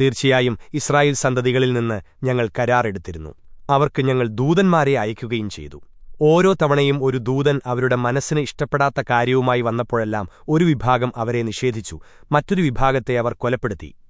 തീർച്ചയായും ഇസ്രായേൽ സന്തതികളിൽ നിന്ന് ഞങ്ങൾ കരാറെടുത്തിരുന്നു. അവർക്ക് ഞങ്ങൾ ദൂതന്മാരെ അയക്കുകയും ചെയ്തു. ഓരോ തവണയും ഒരു ദൂതൻ അവരുടെ മനസ്സിന് ഇഷ്ടപ്പെടാത്ത കാര്യവുമായി വന്നപ്പോഴെല്ലാം ഒരു വിഭാഗം അവരെ നിഷേധിച്ചു. മറ്റൊരു വിഭാഗത്തെ അവർ കൊലപ്പെടുത്തി.